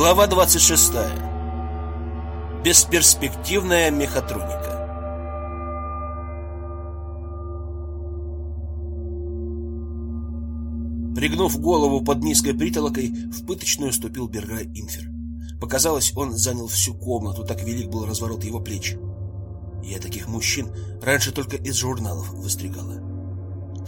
Глава 26. Бесперспективная мехатроника. Пригнув голову под низкой притолокой, в пыточную ступил Берграй Инфер. Показалось, он занял всю комнату, так велик был разворот его плеч. Я таких мужчин раньше только из журналов выстригала.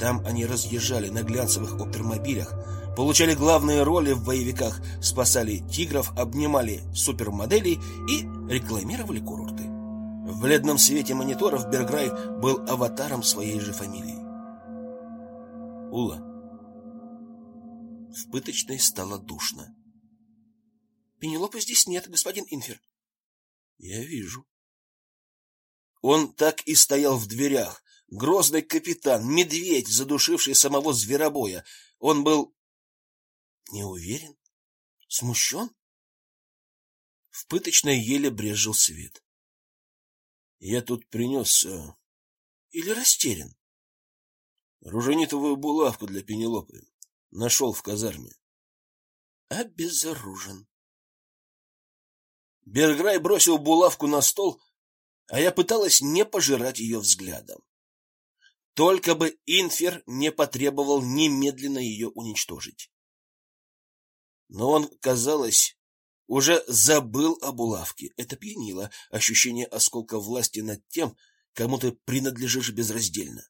Там они разъезжали на глянцевых опермобилях, получали главные роли в боевиках, спасали тигров, обнимали супермоделей и рекламировали курорты. В бледном свете мониторов Берграй был аватаром своей же фамилии. Ула. В пыточной стало душно. Пенелопы здесь нет, господин Инфер. Я вижу. Он так и стоял в дверях, грозный капитан, медведь, задушивший самого зверобоя. Он был не уверен, смущен. В пыточной еле брезжил свет. Я тут принес... Э, или растерян. Руженитовую булавку для Пенелопы. Нашел в казарме. Обезоружен. Берграй бросил булавку на стол, а я пыталась не пожирать ее взглядом. Только бы Инфер не потребовал немедленно ее уничтожить но он, казалось, уже забыл об улавке. Это пьянило ощущение осколка власти над тем, кому ты принадлежишь безраздельно.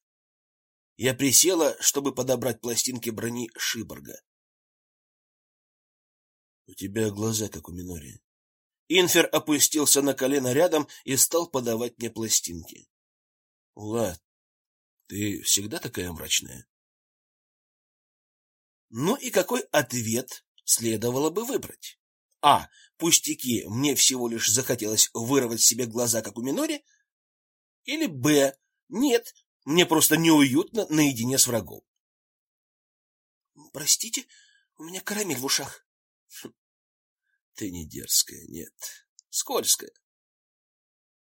Я присела, чтобы подобрать пластинки брони Шиборга. У тебя глаза как у Минори. Инфер опустился на колено рядом и стал подавать мне пластинки. Ула, ты всегда такая мрачная? Ну и какой ответ следовало бы выбрать. А. Пустяки, мне всего лишь захотелось вырвать себе глаза, как у Минори. Или Б. Нет, мне просто неуютно наедине с врагом. Простите, у меня карамель в ушах. Хм, ты не дерзкая, нет, скользкая.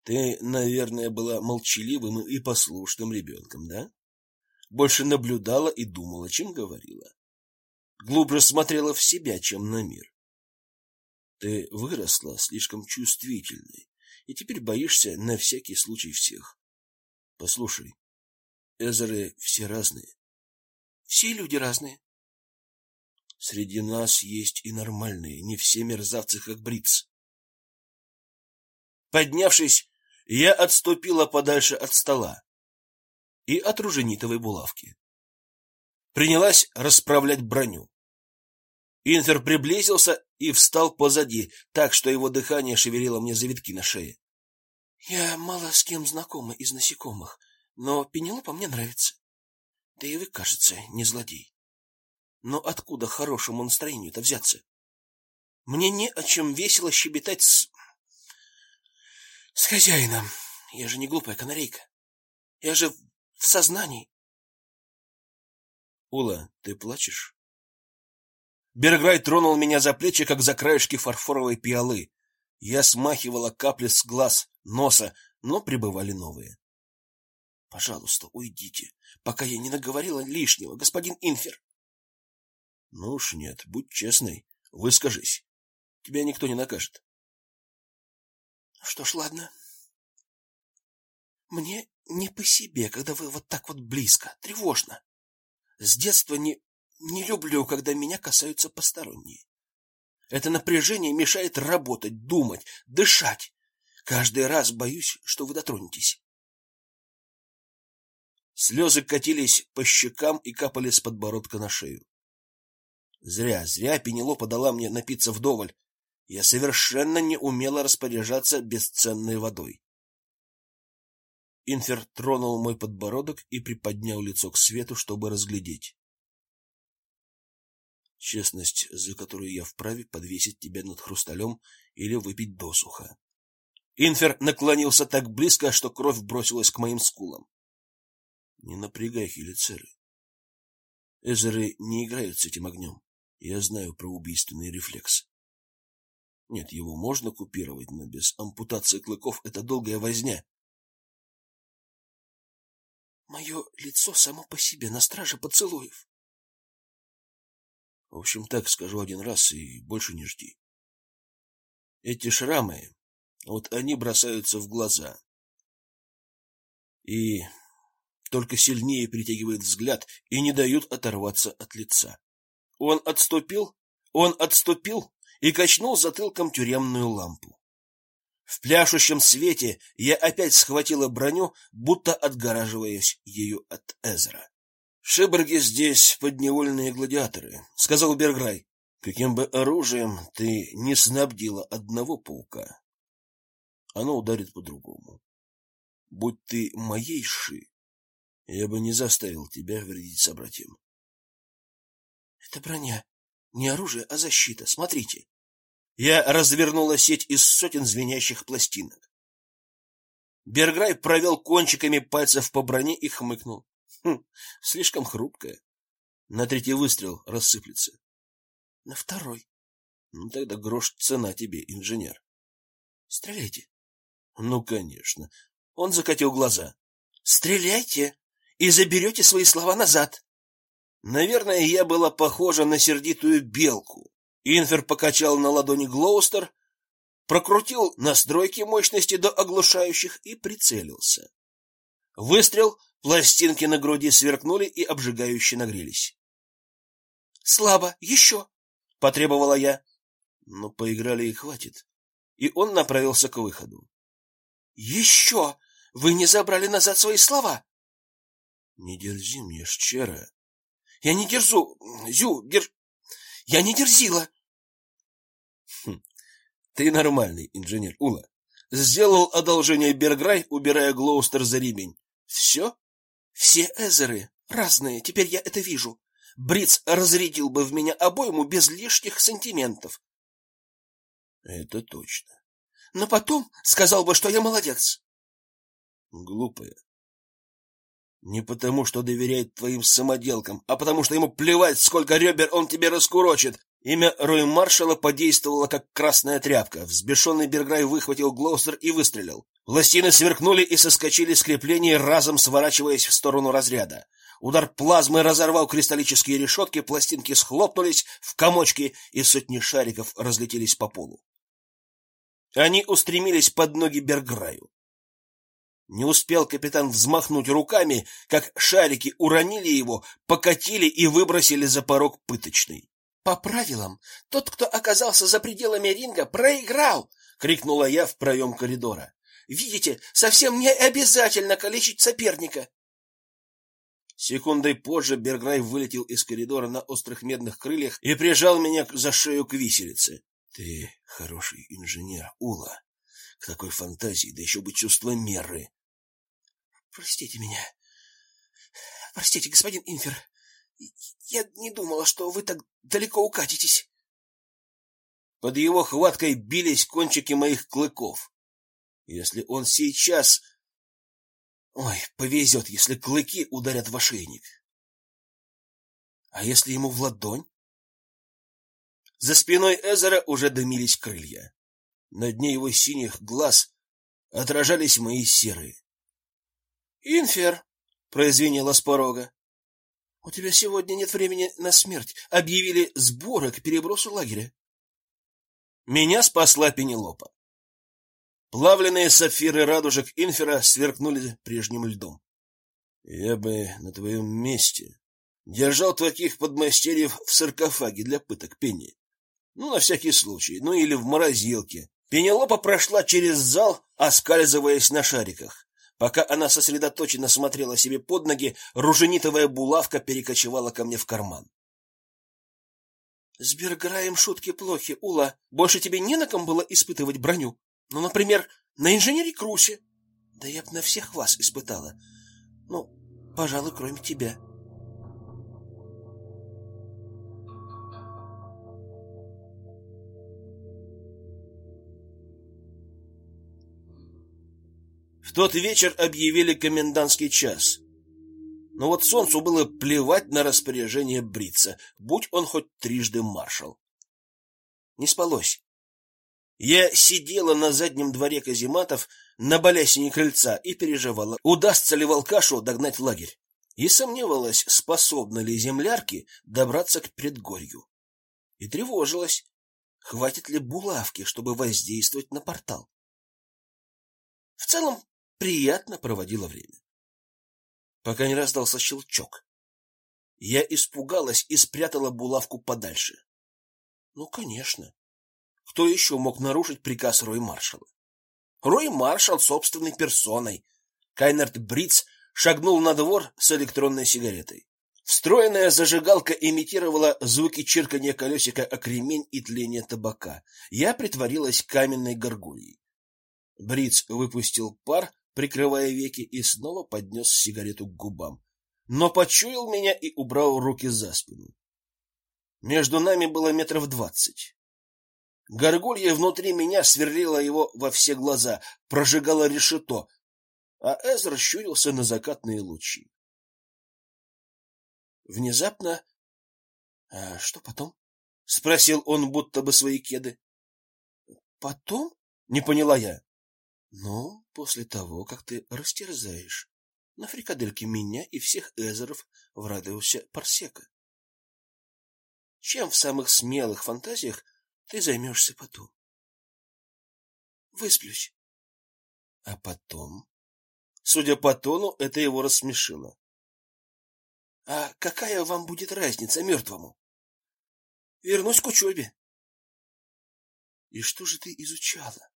Ты, наверное, была молчаливым и послушным ребенком, да? Больше наблюдала и думала, чем говорила глубже смотрела в себя, чем на мир. Ты выросла слишком чувствительной и теперь боишься на всякий случай всех. Послушай, Эзеры все разные. Все люди разные. Среди нас есть и нормальные, не все мерзавцы, как Бриц. Поднявшись, я отступила подальше от стола и от руженитовой булавки. Принялась расправлять броню. Инфер приблизился и встал позади, так что его дыхание шевелило мне завитки на шее. Я мало с кем знакома из насекомых, но Пенелопа мне нравится. Да и вы, кажется, не злодей. Но откуда хорошему настроению-то взяться? Мне не о чем весело щебетать с с хозяином. Я же не глупая канарейка. Я же в сознании. Ула, ты плачешь? Берграй тронул меня за плечи, как за краешки фарфоровой пиалы. Я смахивала капли с глаз, носа, но прибывали новые. Пожалуйста, уйдите, пока я не наговорила лишнего, господин Инфер. Ну уж нет, будь честной, выскажись. Тебя никто не накажет. Что ж, ладно. Мне не по себе, когда вы вот так вот близко, тревожно. С детства не не люблю, когда меня касаются посторонние. Это напряжение мешает работать, думать, дышать. Каждый раз боюсь, что вы дотронетесь. Слезы катились по щекам и капали с подбородка на шею. Зря, зря Пенелопа дала мне напиться вдоволь. Я совершенно не умела распоряжаться бесценной водой. Инфер тронул мой подбородок и приподнял лицо к свету, чтобы разглядеть. Честность, за которую я вправе подвесить тебя над хрусталем или выпить досуха. Инфер наклонился так близко, что кровь бросилась к моим скулам. Не напрягай хелицеры. Эзеры не играют с этим огнем. Я знаю про убийственный рефлекс. Нет, его можно купировать, но без ампутации клыков это долгая возня. Мое лицо само по себе на страже поцелуев. В общем, так скажу один раз и больше не жди. Эти шрамы, вот они бросаются в глаза. И только сильнее притягивают взгляд и не дают оторваться от лица. Он отступил, он отступил и качнул затылком тюремную лампу. В пляшущем свете я опять схватила броню, будто отгораживаясь ею от Эзра. Шиборги здесь подневольные гладиаторы, сказал Берграй. Каким бы оружием ты не снабдила одного паука, оно ударит по-другому. Будь ты моей ши, я бы не заставил тебя вредить собратьям. Это броня, не оружие, а защита. Смотрите. Я развернула сеть из сотен звенящих пластинок. Берграй провел кончиками пальцев по броне и хмыкнул. Хм, слишком хрупкая. На третий выстрел рассыплется. На второй. Ну тогда грош цена тебе, инженер. Стреляйте. Ну, конечно. Он закатил глаза. Стреляйте и заберете свои слова назад. Наверное, я была похожа на сердитую белку, Инфер покачал на ладони Глоустер, прокрутил настройки мощности до оглушающих и прицелился. Выстрел, пластинки на груди сверкнули и обжигающе нагрелись. Слабо, еще!» — потребовала я. Но поиграли и хватит. И он направился к выходу. «Еще! Вы не забрали назад свои слова!» «Не дерзи мне, Шчера!» «Я не дерзу! Зю, держ... Я не дерзила. Хм. Ты нормальный инженер, Ула. Сделал одолжение Берграй, убирая Глоустер за ремень. Все? Все эзеры разные, теперь я это вижу. Бриц разрядил бы в меня обойму без лишних сантиментов. Это точно. Но потом сказал бы, что я молодец. Глупая. Не потому, что доверяет твоим самоделкам, а потому, что ему плевать, сколько ребер он тебе раскурочит. Имя Рой Маршала подействовало как красная тряпка. Взбешенный Берграй выхватил Глоустер и выстрелил. Пластины сверкнули и соскочили с крепления, разом сворачиваясь в сторону разряда. Удар плазмы разорвал кристаллические решетки, пластинки схлопнулись в комочки, и сотни шариков разлетелись по полу. Они устремились под ноги Берграю. Не успел капитан взмахнуть руками, как шарики уронили его, покатили и выбросили за порог пыточной. По правилам, тот, кто оказался за пределами ринга, проиграл, крикнула я в проем коридора. Видите, совсем не обязательно калечить соперника. Секундой позже Берграй вылетел из коридора на острых медных крыльях и прижал меня за шею к виселице. Ты хороший инженер, Ула. К такой фантазии, да еще бы чувство меры. Простите меня. Простите, господин Инфер. Я не думала, что вы так далеко укатитесь. Под его хваткой бились кончики моих клыков. Если он сейчас... Ой, повезет, если клыки ударят в ошейник. А если ему в ладонь? За спиной Эзера уже дымились крылья. На дне его синих глаз отражались мои серые. Инфер, прозвенело с порога. У тебя сегодня нет времени на смерть. Объявили сборы к перебросу лагеря. Меня спасла Пенелопа. Плавленные сапфиры радужек Инфера сверкнули прежним льдом. Я бы на твоем месте держал таких подмастерьев в саркофаге для пыток Пенни. Ну, на всякий случай, ну или в морозилке. Пенелопа прошла через зал, оскальзываясь на шариках. Пока она сосредоточенно смотрела себе под ноги, руженитовая булавка перекочевала ко мне в карман. С Берграем шутки плохи, Ула. Больше тебе не на ком было испытывать броню. Ну, например, на инженере Крусе. Да я б на всех вас испытала. Ну, пожалуй, кроме тебя. Тот вечер объявили комендантский час. Но вот солнцу было плевать на распоряжение Брица, будь он хоть трижды маршал. Не спалось. Я сидела на заднем дворе казематов на балясине крыльца и переживала, удастся ли волкашу догнать лагерь. И сомневалась, способны ли землярки добраться к предгорью. И тревожилась. хватит ли булавки, чтобы воздействовать на портал. В целом, приятно проводила время. Пока не раздался щелчок. Я испугалась и спрятала булавку подальше. Ну, конечно. Кто еще мог нарушить приказ Рой Маршала? Рой Маршал собственной персоной. Кайнерт Бриц шагнул на двор с электронной сигаретой. Встроенная зажигалка имитировала звуки чирканья колесика о кремень и тления табака. Я притворилась каменной горгульей. Бриц выпустил пар, прикрывая веки, и снова поднес сигарету к губам, но почуял меня и убрал руки за спину. Между нами было метров двадцать. Горгулья внутри меня сверлила его во все глаза, прожигала решето, а Эзра щурился на закатные лучи. Внезапно... А что потом? Спросил он, будто бы свои кеды. Потом? Не поняла я. Ну, после того, как ты растерзаешь на фрикадельке меня и всех эзеров в радиусе парсека. Чем в самых смелых фантазиях ты займешься потом? Высплюсь. А потом? Судя по тону, это его рассмешило. А какая вам будет разница мертвому? Вернусь к учебе. И что же ты изучала?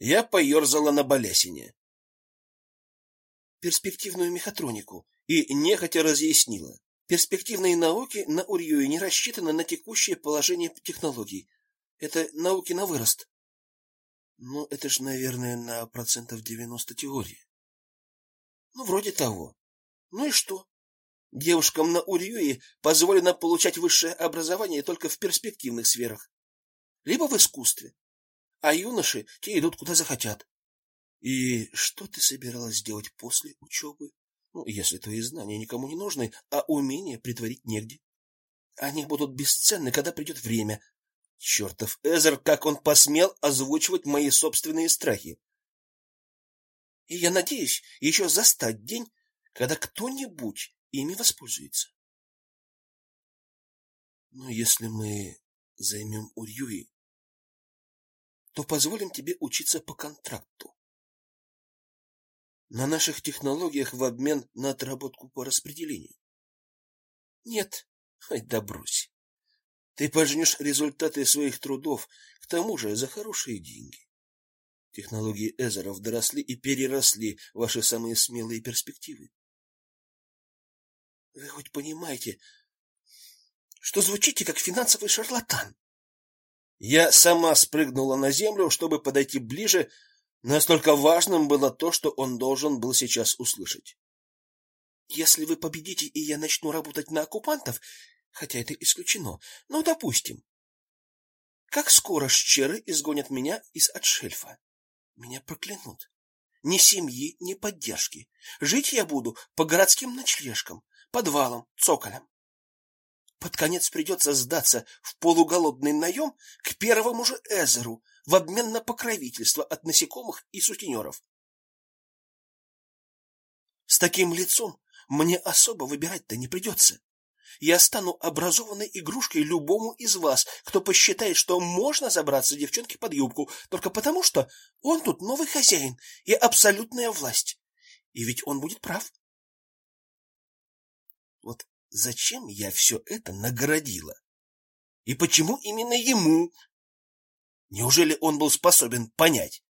Я поерзала на балясине. Перспективную мехатронику и нехотя разъяснила. Перспективные науки на Урьюе не рассчитаны на текущее положение технологий. Это науки на вырост. Ну, это ж, наверное, на процентов девяносто теории. Ну, вроде того. Ну и что? Девушкам на Урьюе позволено получать высшее образование только в перспективных сферах, либо в искусстве. А юноши те идут куда захотят. И что ты собиралась делать после учебы? Ну, если твои знания никому не нужны, а умения притворить негде. Они будут бесценны, когда придет время. Чертов Эзер, как он посмел озвучивать мои собственные страхи. И я надеюсь еще застать день, когда кто-нибудь ими воспользуется. Но если мы займем Урьюи, то позволим тебе учиться по контракту. На наших технологиях в обмен на отработку по распределению. Нет, ай да брось. Ты пожнешь результаты своих трудов, к тому же за хорошие деньги. Технологии Эзеров доросли и переросли ваши самые смелые перспективы. Вы хоть понимаете, что звучите как финансовый шарлатан? Я сама спрыгнула на землю, чтобы подойти ближе, настолько важным было то, что он должен был сейчас услышать. Если вы победите, и я начну работать на оккупантов, хотя это исключено, но допустим. Как скоро щеры изгонят меня из отшельфа? Меня проклянут. Ни семьи, ни поддержки. Жить я буду по городским ночлежкам, подвалам, цоколям. Под конец придется сдаться в полуголодный наем к первому же Эзеру в обмен на покровительство от насекомых и сутенеров. С таким лицом мне особо выбирать-то не придется. Я стану образованной игрушкой любому из вас, кто посчитает, что можно забраться девчонке под юбку только потому, что он тут новый хозяин и абсолютная власть. И ведь он будет прав. Вот зачем я все это наградила? И почему именно ему? Неужели он был способен понять?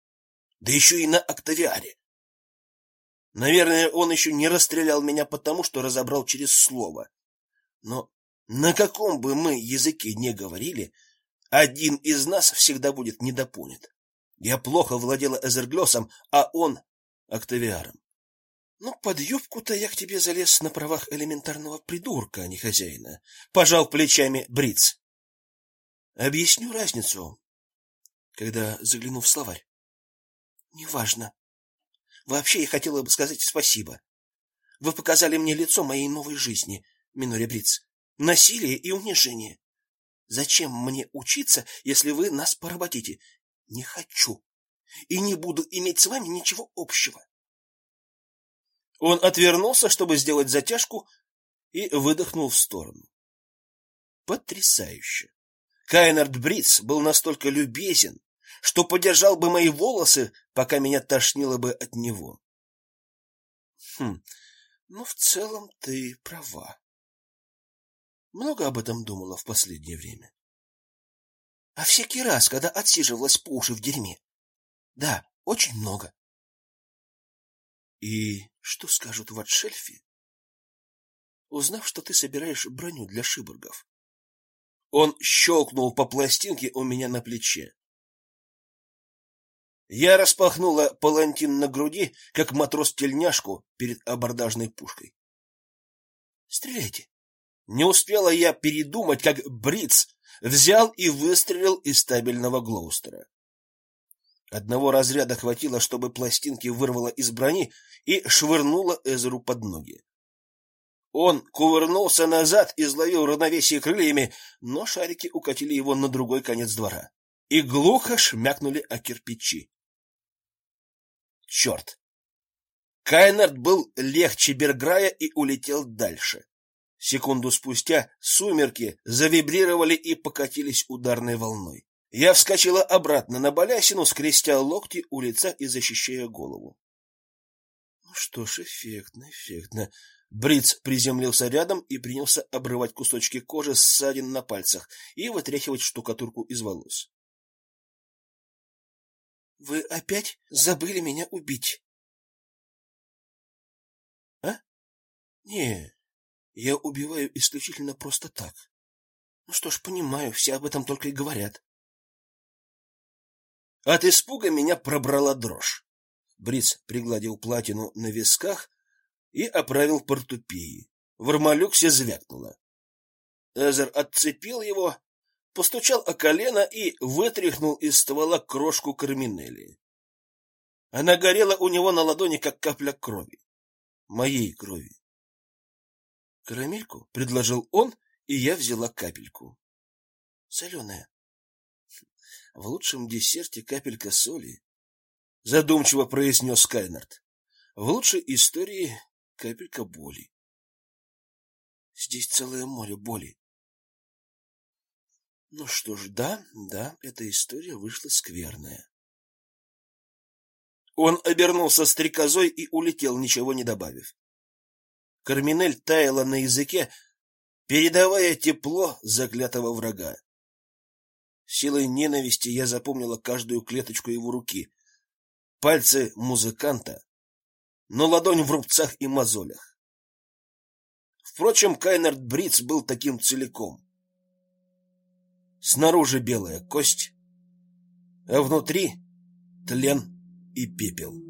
Да еще и на Октавиаре. Наверное, он еще не расстрелял меня потому, что разобрал через слово. Но на каком бы мы языке не говорили, один из нас всегда будет недопонят. Я плохо владела Эзерглёсом, а он — Октавиаром. Ну, под юбку-то я к тебе залез на правах элементарного придурка, а не хозяина. Пожал плечами Бриц. Объясню разницу, когда загляну в словарь. Неважно. Вообще, я хотела бы сказать спасибо. Вы показали мне лицо моей новой жизни, Минори Бриц. Насилие и унижение. Зачем мне учиться, если вы нас поработите? Не хочу. И не буду иметь с вами ничего общего. Он отвернулся, чтобы сделать затяжку, и выдохнул в сторону. Потрясающе. Кайнард Бриц был настолько любезен, что подержал бы мои волосы, пока меня тошнило бы от него. Хм. Ну, в целом ты права. Много об этом думала в последнее время. А всякий раз, когда отсиживалась по уши в дерьме. Да, очень много. И что скажут в отшельфе, узнав, что ты собираешь броню для шиборгов? Он щелкнул по пластинке у меня на плече. Я распахнула палантин на груди, как матрос тельняшку перед абордажной пушкой. Стреляйте. Не успела я передумать, как Бриц взял и выстрелил из стабильного Глоустера. Одного разряда хватило, чтобы пластинки вырвало из брони и швырнуло Эзеру под ноги. Он кувырнулся назад, и изловил равновесие крыльями, но шарики укатили его на другой конец двора и глухо шмякнули о кирпичи. Черт! Кайнард был легче Берграя и улетел дальше. Секунду спустя сумерки завибрировали и покатились ударной волной. Я вскочила обратно на балясину, скрестя локти у лица и защищая голову. Ну что ж, эффектно, эффектно. Бриц приземлился рядом и принялся обрывать кусочки кожи с ссадин на пальцах и вытряхивать штукатурку из волос. Вы опять забыли меня убить? А? Не, я убиваю исключительно просто так. Ну что ж, понимаю, все об этом только и говорят. От испуга меня пробрала дрожь. Бриц пригладил платину на висках и оправил портупеи. В армалюксе звякнуло. Эзер отцепил его, постучал о колено и вытряхнул из ствола крошку карминели. Она горела у него на ладони, как капля крови. Моей крови. «Карамельку?» — предложил он, и я взяла капельку. «Соленая. В лучшем десерте капелька соли», — задумчиво произнес Кайнард. «В лучшей истории капелька боли. Здесь целое море боли. Ну что ж, да, да, эта история вышла скверная. Он обернулся стрекозой и улетел, ничего не добавив. Карминель таяла на языке, передавая тепло заклятого врага. Силой ненависти я запомнила каждую клеточку его руки. Пальцы музыканта, но ладонь в рубцах и мозолях. Впрочем, Кайнард Бриц был таким целиком. Снаружи белая кость, а внутри тлен и пепел.